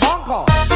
Bonk off.